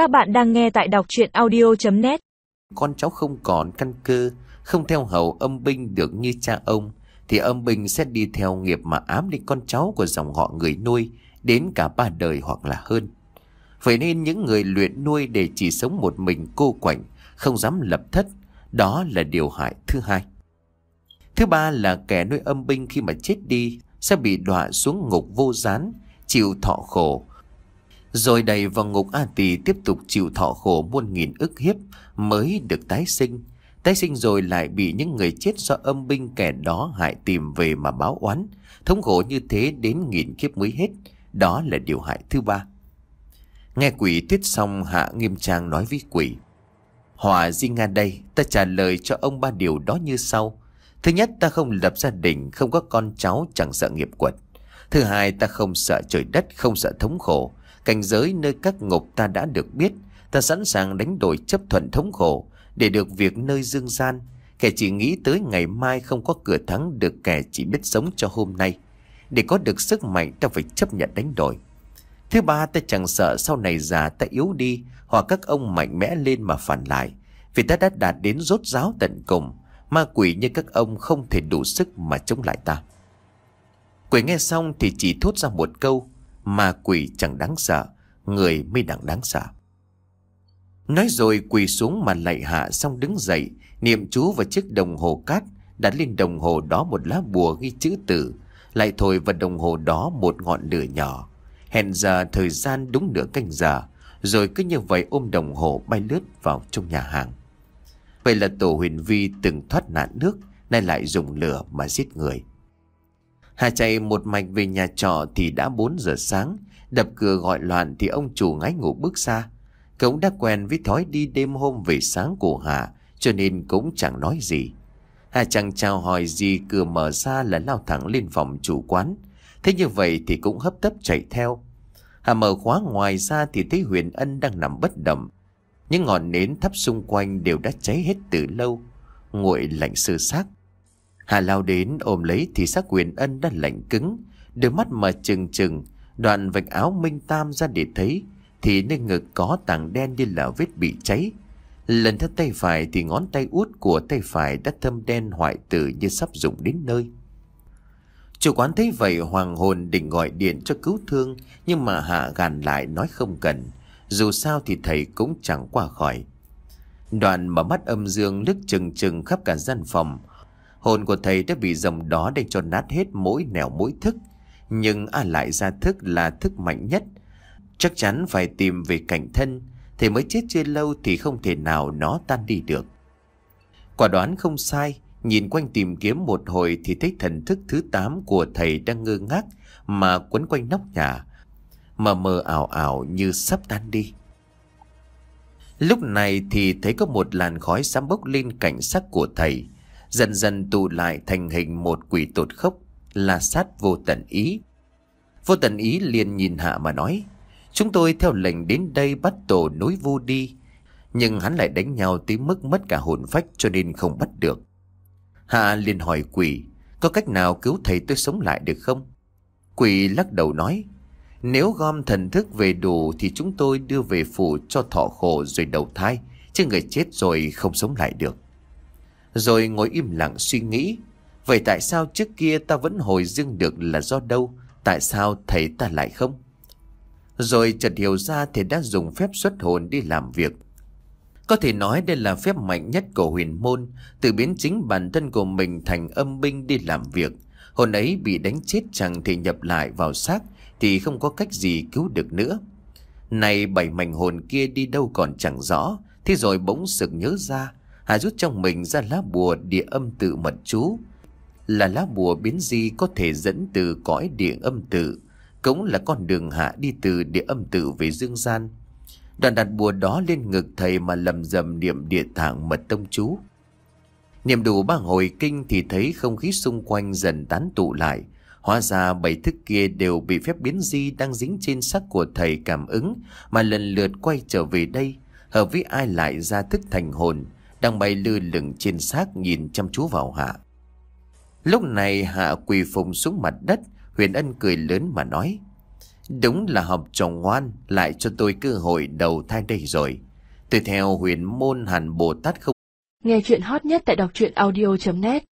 Các bạn đang nghe tại đọc chuyện audio.net Con cháu không còn căn cơ, không theo hầu âm binh được như cha ông, thì âm binh sẽ đi theo nghiệp mà ám đi con cháu của dòng họ người nuôi đến cả ba đời hoặc là hơn. Vậy nên những người luyện nuôi để chỉ sống một mình cô quạnh, không dám lập thất, đó là điều hại thứ hai. Thứ ba là kẻ nuôi âm binh khi mà chết đi sẽ bị đọa xuống ngục vô gián, chịu thọ khổ. Rồi đầy vào ngục A Tỳ tiếp tục chịu thọ khổ muôn nghìn ức hiếp mới được tái sinh. Tái sinh rồi lại bị những người chết do âm binh kẻ đó hại tìm về mà báo oán. Thống khổ như thế đến nghìn kiếp mới hết. Đó là điều hại thứ ba. Nghe quỷ tuyết xong Hạ Nghiêm Trang nói với quỷ. Hòa Di Nga đây, ta trả lời cho ông ba điều đó như sau. Thứ nhất, ta không lập gia đình, không có con cháu, chẳng sợ nghiệp quật. Thứ hai, ta không sợ trời đất, không sợ thống khổ. Cảnh giới nơi các ngục ta đã được biết, ta sẵn sàng đánh đổi chấp thuận thống khổ để được việc nơi dương gian. Kẻ chỉ nghĩ tới ngày mai không có cửa thắng được kẻ chỉ biết sống cho hôm nay. Để có được sức mạnh ta phải chấp nhận đánh đổi. Thứ ba ta chẳng sợ sau này già ta yếu đi hoặc các ông mạnh mẽ lên mà phản lại. Vì ta đã đạt đến rốt ráo tận cùng. Ma quỷ như các ông không thể đủ sức mà chống lại ta. Quỷ nghe xong thì chỉ thốt ra một câu. Ma quỷ chẳng đáng sợ, người mới đáng đáng sợ. Nói rồi quỳ xuống mà lạy hạ xong đứng dậy, niệm chú vào chiếc đồng hồ cát, đặt lên đồng hồ đó một lá bùa ghi chữ tử, lại thổi vào đồng hồ đó một ngọn lửa nhỏ. Hẹn giờ thời gian đúng nửa canh giờ, rồi cứ như vậy ôm đồng hồ bay lướt vào trong nhà hàng. Vậy là tổ huyền vi từng thoát nạn nước, nay lại dùng lửa mà giết người. Hà chạy một mạch về nhà trọ thì đã 4 giờ sáng, đập cửa gọi loạn thì ông chủ ngái ngủ bước ra. Cống đã quen với thói đi đêm hôm về sáng của Hà, cho nên cũng chẳng nói gì. Hà chẳng chào hỏi gì cửa mở ra là lao thẳng lên phòng chủ quán. Thế như vậy thì cũng hấp tấp chạy theo. Hà mở khóa ngoài ra thì thấy Huyền Ân đang nằm bất động. Những ngọn nến thắp xung quanh đều đã cháy hết từ lâu, nguội lạnh sơ xác. Hà lao đến ôm lấy thì xác Huyền Ân đã lạnh cứng, đôi mắt mà trừng trừng, đoạn vạch áo Minh Tam ra để thấy, thì nơi ngực có tảng đen như là vết bị cháy. Lần theo tay phải thì ngón tay út của tay phải đã thâm đen hoại tử như sắp dụng đến nơi. Chủ quán thấy vậy hoàng hồn định gọi điện cho cứu thương nhưng mà Hạ gàn lại nói không cần. Dù sao thì thầy cũng chẳng qua khỏi. Đoạn mở mắt âm dương lướt chừng chừng khắp cả gian phòng. Hồn của thầy đã bị dòng đó đánh cho nát hết mỗi nẻo mỗi thức. Nhưng a lại ra thức là thức mạnh nhất. Chắc chắn phải tìm về cảnh thân. Thầy mới chết chưa lâu thì không thể nào nó tan đi được. Quả đoán không sai. Nhìn quanh tìm kiếm một hồi thì thấy thần thức thứ 8 của thầy đang ngơ ngác mà quấn quanh nóc nhà. Mờ mờ ảo ảo như sắp tan đi. Lúc này thì thấy có một làn khói xám bốc lên cảnh sắc của thầy. Dần dần tụ lại thành hình một quỷ tột khốc là sát vô tận ý. Vô tận ý liền nhìn hạ mà nói. Chúng tôi theo lệnh đến đây bắt tổ núi vu đi. Nhưng hắn lại đánh nhau tới mức mất cả hồn phách cho nên không bắt được. Hạ liền hỏi quỷ, có cách nào cứu thầy tôi sống lại được không? Quỷ lắc đầu nói, nếu gom thần thức về đủ thì chúng tôi đưa về phủ cho thọ khổ rồi đầu thai, chứ người chết rồi không sống lại được. Rồi ngồi im lặng suy nghĩ, vậy tại sao trước kia ta vẫn hồi dương được là do đâu, tại sao thầy ta lại không? Rồi chợt hiểu ra thì đã dùng phép xuất hồn đi làm việc, có thể nói đây là phép mạnh nhất của huyền môn, từ biến chính bản thân của mình thành âm binh đi làm việc. Hồn ấy bị đánh chết chẳng thể nhập lại vào xác thì không có cách gì cứu được nữa. Này bảy mảnh hồn kia đi đâu còn chẳng rõ, thế rồi bỗng sực nhớ ra, Hà rút trong mình ra lá bùa địa âm tự mật chú. Là lá bùa biến di có thể dẫn từ cõi địa âm tự, cũng là con đường hạ đi từ địa âm tự về dương gian. Đoàn đặt bùa đó lên ngực thầy mà lầm rầm niệm địa thẳng mật tông chú. Niệm đủ ba hồi kinh thì thấy không khí xung quanh dần tán tụ lại. Hóa ra bảy thức kia đều bị phép biến di đang dính trên sắc của thầy cảm ứng mà lần lượt quay trở về đây. Hợp với ai lại ra thức thành hồn, đang bay lư lửng trên xác nhìn chăm chú vào hạ. Lúc này hạ quỳ phùng xuống mặt đất, huyền ân cười lớn mà nói. Đúng là học trò ngoan lại cho tôi cơ hội đầu thai đây rồi. Tôi theo huyền môn hàn Bồ Tát không Nghe chuyện hot nhất tại đọc truyện audio.net